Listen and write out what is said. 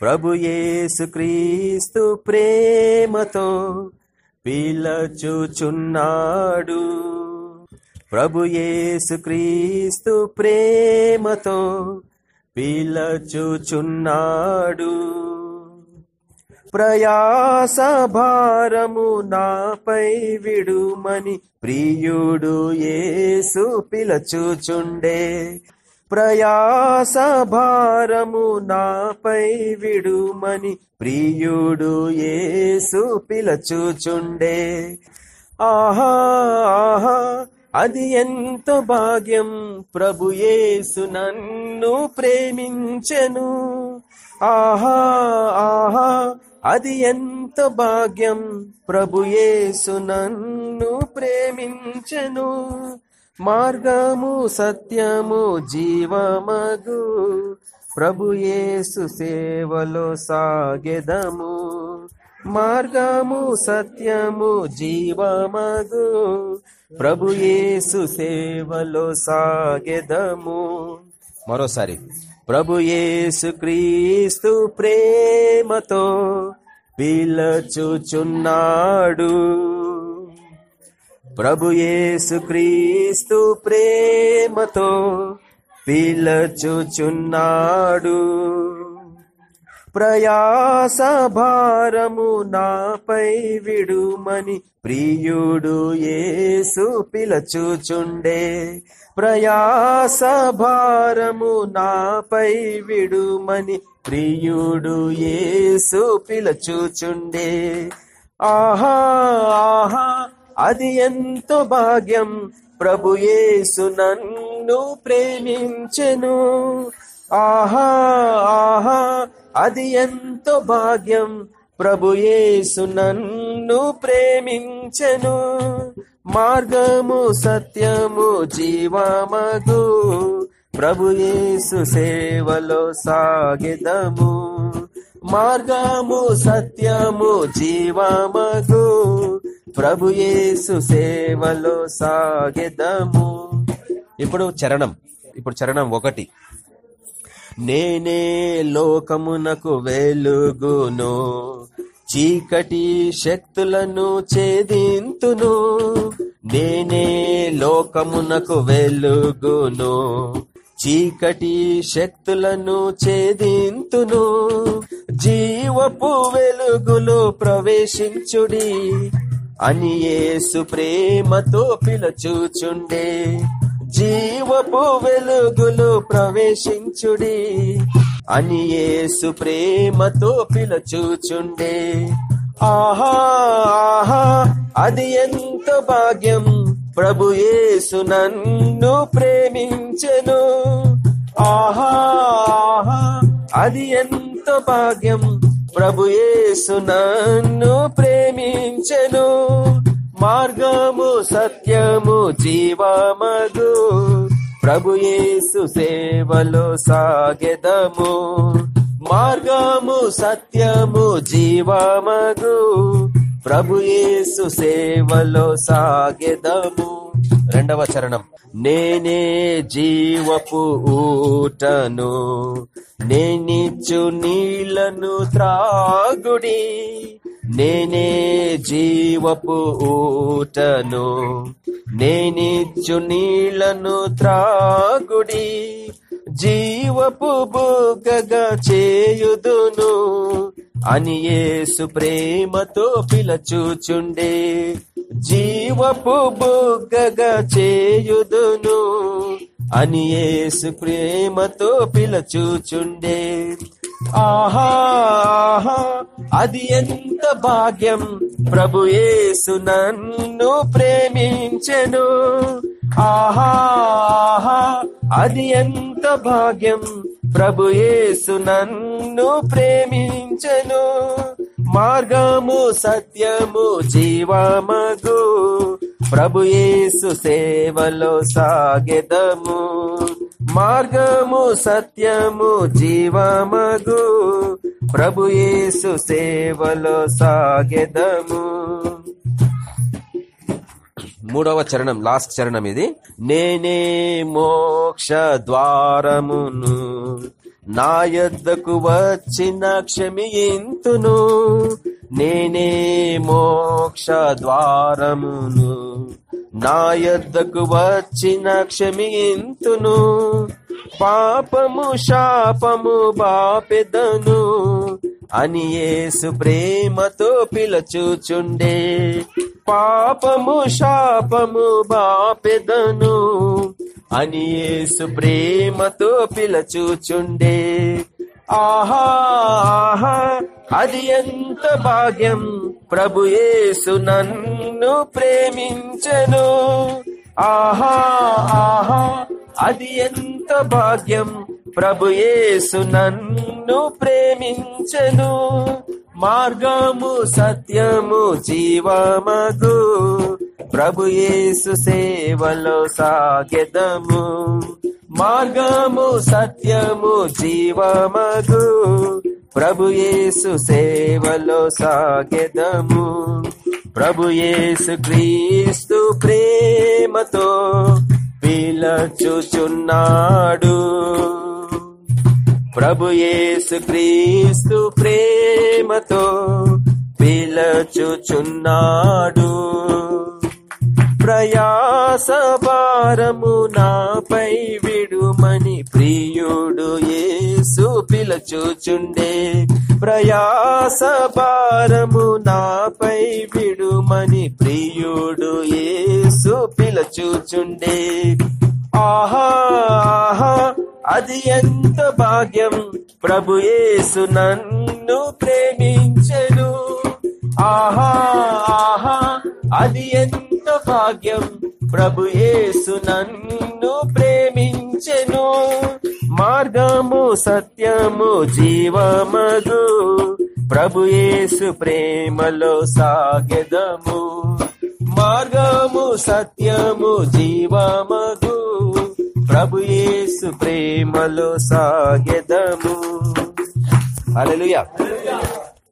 ప్రభు క్రీస్తు ప్రేమతో పిలచుచున్నాడు. ప్రభు క్రీస్తు ప్రేమతో పిలచుచున్నాడు. ప్రయాస భారము నాపై విడుమని ప్రియుడు యేసు పిలచుచుండే. ప్రయాస భారము నాపై విడుమని ప్రియుడు ఏసు పిలచుచుండే. ఆహా ఆహా అది ఎంతో భాగ్యం. ప్రభు యేసు నన్ను ప్రేమించెను. ఆహా ఆహా అది ఎంత భాగ్యం. ప్రభు యేసు నన్ను ప్రేమించెను. మార్గము సత్యము జీవమగు. ప్రభుయేసు సేవలో సాగెదము. మార్గము సత్యము జీవమగు. ప్రభుయేసు సేవలో సాగెదము. మరోసారి ప్రభుయేసు క్రీస్తు ప్రేమతో పిలచుచున్నాడు. ప్రభు క్రీస్తు ప్రేమతో పిలచుచున్నాడు. ప్రయాస భారము నాపై విడుమని ప్రియుడు యేసు పిలచుచుండే. ప్రయాస భారము నాపై విడుమని ప్రియుడు యేసు పిలచుచుండే. ఆహా ఆహా అది ఎంతో భాగ్యం. ప్రభు యేసు నన్ను ప్రేమించెను. ఆహా ఆహా అది ఎంతో భాగ్యం. ప్రభు యేసు నన్ను ప్రేమించెను. మార్గము సత్యము జీవమగు. ప్రభుయేసు సేవలో సాగిదము మార్గము సత్యము జీవమగు. ప్రభుయేసు సేవలో సాగెదము. ఇప్పుడు చరణం ఇప్పుడు చరణం ఒకటి. నేనే లోకమునకు వెలుగును చీకటి శక్తులను ఛేదింతును. నేనే లోకమునకు వెలుగును చీకటి శక్తులను ఛేదింతును. జీవపు వెలుగులో ప్రవేశించుడి అని యేసు ప్రేమతో పిలచూచుండే. జీవపు వెలుగులు ప్రవేశించుడి. అని యేసు ప్రేమతో పిలచూచుండే. ఆహా ఆహా అది ఎంత భాగ్యం. ప్రభు యేసు నన్ను ప్రేమించెను. ఆహా ఆహా అది ఎంత భాగ్యం. ప్రభు యేసు నన్ను సత్యము జీవమగు. ప్రభు యేసు సేవలో సాగెదము. మార్గము సత్యము జీవమగు. ప్రభు యేసు సేవలో సాగెదము. రెండవ చరణం. నేనే జీవపు ఊటను నేనిచ్చు నీళ్ళను త్రాగుడి. నేనే జీవపు ఊటను నేనిచ్చు నీళ్ళను త్రాగుడి. జీవపు బుగ్గగా చేయుదును అని ఏసు ప్రేమతో పిలచూచుండే. జీవపు బుగ్గగా చేయుదును అని ఏసు ప్రేమతో పిలచూచుండే. ఆహా ఆహా అది ఎంత భాగ్యం. ప్రభు యేసు నన్ను ప్రేమించెను. ఆహా ఆహా అది ఎంత భాగ్యం. ప్రభు యేసు నన్ను ప్రేమించెను. మార్గము సత్యము జీవమగు. ప్రభు యేసు సేవలో సాగెదము. మార్గము సత్యము జీవమగు. ప్రభు యేసు సేవలో సాగెదము. మూడవ చరణం లాస్ట్ చరణం ఇది. నేనే మోక్ష ద్వారమును. నా యొద్దకు వచ్చిన క్షమియింతును. నేనే మోక్ష ద్వారమును నా యొద్దకు వచ్చిన క్షమియింతును. పాపము శాపము బాపెదను. అని యేసు ప్రేమతో పిలచుచుండే. పాపము శాపము బాపెదను. అని యేసు ప్రేమతో పిలచూచుండే. ఆహా ఆహా అది ఎంత భాగ్యం. ప్రభు యేసు నన్ను ప్రేమించను. ఆహా ఆహా అది ఎంత భాగ్యం. ప్రభు యేసు నన్ను ప్రేమించను. మార్గము సత్యము జీవమగు. ప్రభు యేసు సేవలో సాగెదము. మార్గము సత్యము జీవమగు. ప్రభు యేసు సేవలో సాగెదము. ప్రభు యేసు క్రీస్తు ప్రేమతో పిలచుచున్నాడు. ప్రభు యేసు క్రీస్తు ప్రేమతో పిలచుచున్నాడు. ప్రయాస భారము నాపై విడుమని ప్రియుడు యేసు పిలచుచుండే. ప్రయాస భారము నాపై విడుమని ప్రియుడు యేసు పిలచుచుండే. ఆహా ఆహా అది ఎంత భాగ్యం! ప్రభు యేసు నన్ను ప్రేమించెను. ఆహా ఆహా అది ఎంత భాగ్యం. ప్రభు యేసు నన్ను ప్రేమించెను. మార్గము సత్యము జీవమదు ప్రభు యేసు ప్రేమలో సాగెదము. మార్గము సత్యము జీవమగు. ప్రభు యేసు ప్రేమలో సాగెదము. అలలుయా